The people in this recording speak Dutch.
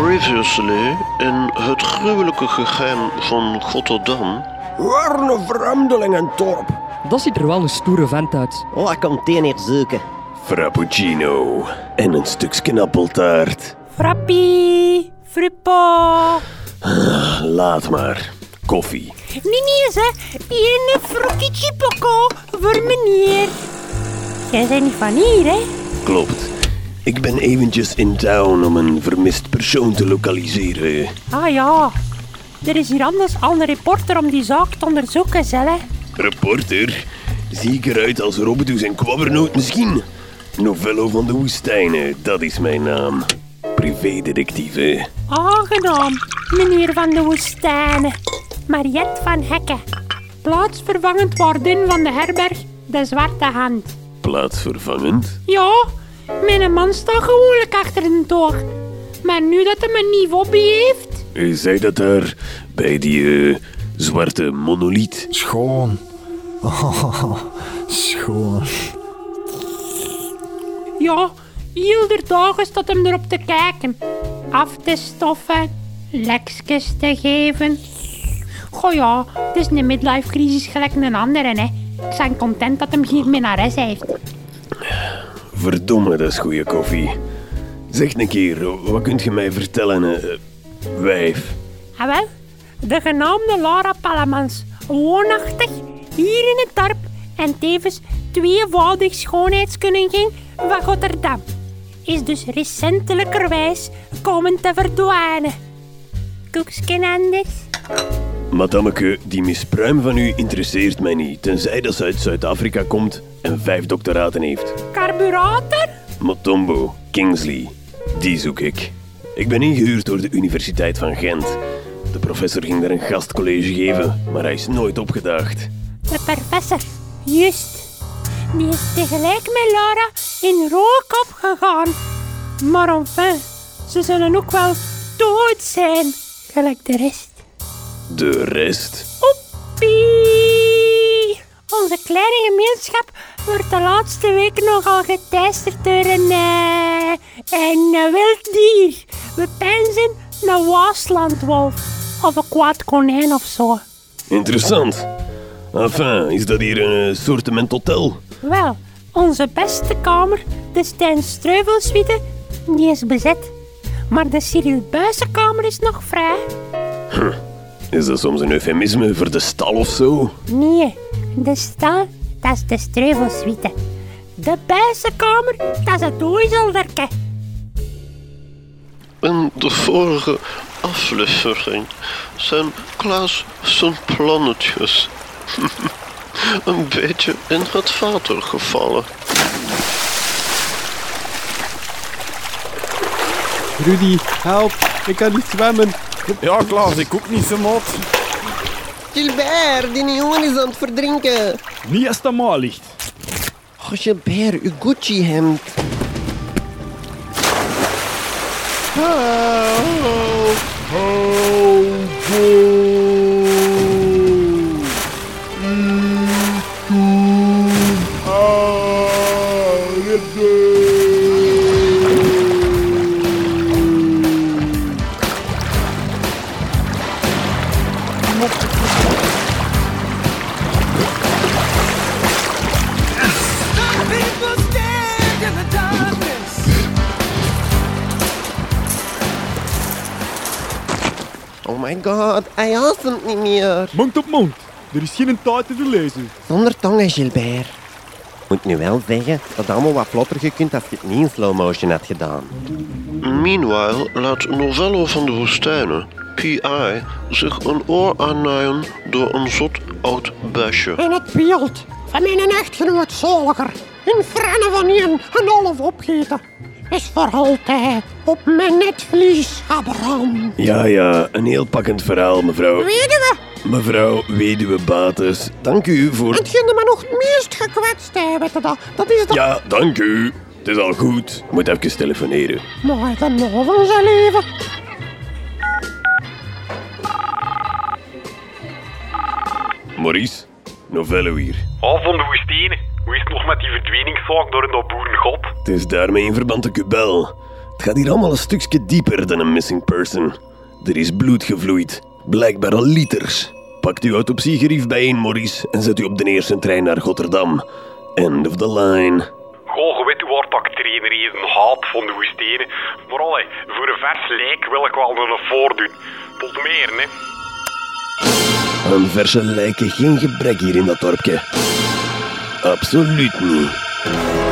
Previously in het gruwelijke geheim van Rotterdam. Waar een vreemdeling in het dorp. Dat ziet er wel een stoere vent uit. Oh, ik kom teen hier zoeken. Frappuccino en een stukje appeltaart. Frappie, frippo. Laat maar. Koffie. Nee, nee, ze. Hier een frokkie poco voor meneer. Jij bent niet van hier, hè? Klopt. Ik ben eventjes in town om een vermist persoon te lokaliseren. Ah ja. Er is hier anders al een reporter om die zaak te onderzoeken, zelf. Reporter? Zie ik eruit als Robbedoes en Kwabbernoot misschien? Novello van de Woestijnen, dat is mijn naam. Privédetectieve. Aangenaam, meneer van de Woestijnen. Mariette van Hekken. Plaatsvervangend waardin van de herberg De Zwarte Hand. Plaatsvervangend? Ja, mijn man staat gewoonlijk achter de toog. Maar nu dat hij een nieuw hobby heeft... U zei dat daar bij die eh, zwarte monoliet. Schoon. Oh, schoon. Ja, ieder dag staat hem erop te kijken. Af te stoffen, lekjes te geven. Goh ja, het is een midlife crisis gelijk een andere, hè. Ik ben content dat hem geen minnares heeft. Verdomme, dat is goede koffie. Zeg een keer, wat kunt je mij vertellen, eh, wijf? Ah wel, de genaamde Lara Pallemans, woonachtig hier in het dorp en tevens tweevoudig schoonheidskoningin van Rotterdam, is dus recentelijkerwijs komen te verdwijnen. Koeksken anders? Madameke, die mispruim van u interesseert mij niet, tenzij dat ze uit Zuid-Afrika komt en vijf doctoraten heeft. Carburator? Motombo, Kingsley, die zoek ik. Ik ben ingehuurd door de Universiteit van Gent. De professor ging daar een gastcollege geven, maar hij is nooit opgedaagd. De professor, juist. Die is tegelijk met Laura in rook opgegaan. Maar enfin, ze zullen ook wel dood zijn, gelijk de rest. De rest? Oepie! Onze kleine gemeenschap wordt de laatste weken nogal geteisterd door een, eh, een eh, wild dier. We pijnzen een waaslandwolf of een kwaad konijn of zo. Interessant. Enfin, is dat hier een soortement hotel? Wel, onze beste kamer, de Stijn Streuvelsuite, die is bezet. Maar de Cyril Buizenkamer is nog vrij. Is dat soms een eufemisme voor de stal of zo? Nee, de stal, dat is de Streuvelsuite. De Buizenkamer, dat is het ooizelderke. In de vorige aflevering zijn Klaas zijn plannetjes een beetje in het water gevallen. Rudy, help. Ik kan niet zwemmen. Ja, Klaas, ik ook niet zo mot. Gilbert, die jongen is aan het verdrinken. Niet als het maar ligt. Oh, Gilbert, uw Gucci-hemd. Oh my god, hij asemt niet meer. Mond op mond. Er is geen tijd te verlezen. Zonder tongen, Gilbert. Moet nu wel zeggen dat het allemaal wat vlotter gekund als je het niet in slow motion had gedaan. Meanwhile laat Novello van de Woestijnen, PI, zich een oor aannaaien door een zot oud besje. En het beeld van mijn echtgenoot Zoliger in frennen van een en half opgeten is voor altijd op mijn netvlies gebrand. Ja, ja, een heel pakkend verhaal, mevrouw. Weduwe, Mevrouw Weduwe Bates, dank u voor... hetgeen me nog het meest gekwetst je dat, dat is dat Ja, dank u. Het is al goed. Ik moet even telefoneren. mooi genoeg van zijn leven. Maurice, Novello hier. Al van de woestijnen. Hoe is het nog met die verdwijningszaak door in dat boerengod? Het is daarmee in verband dat ik u bel. Het gaat hier allemaal een stukje dieper dan een missing person. Er is bloed gevloeid, blijkbaar al liters. Pakt uw autopsiegerief bijeen, Maurice, en zet u op de eerste trein naar Rotterdam. End of the line. Goh, je weet waar hier een haat van de woestijnen. Maar allee, voor een vers lijk wil ik wel nog een voordoen. Tot meer, hè. Aan verse lijken geen gebrek hier in dat dorpje. Absoluut niet.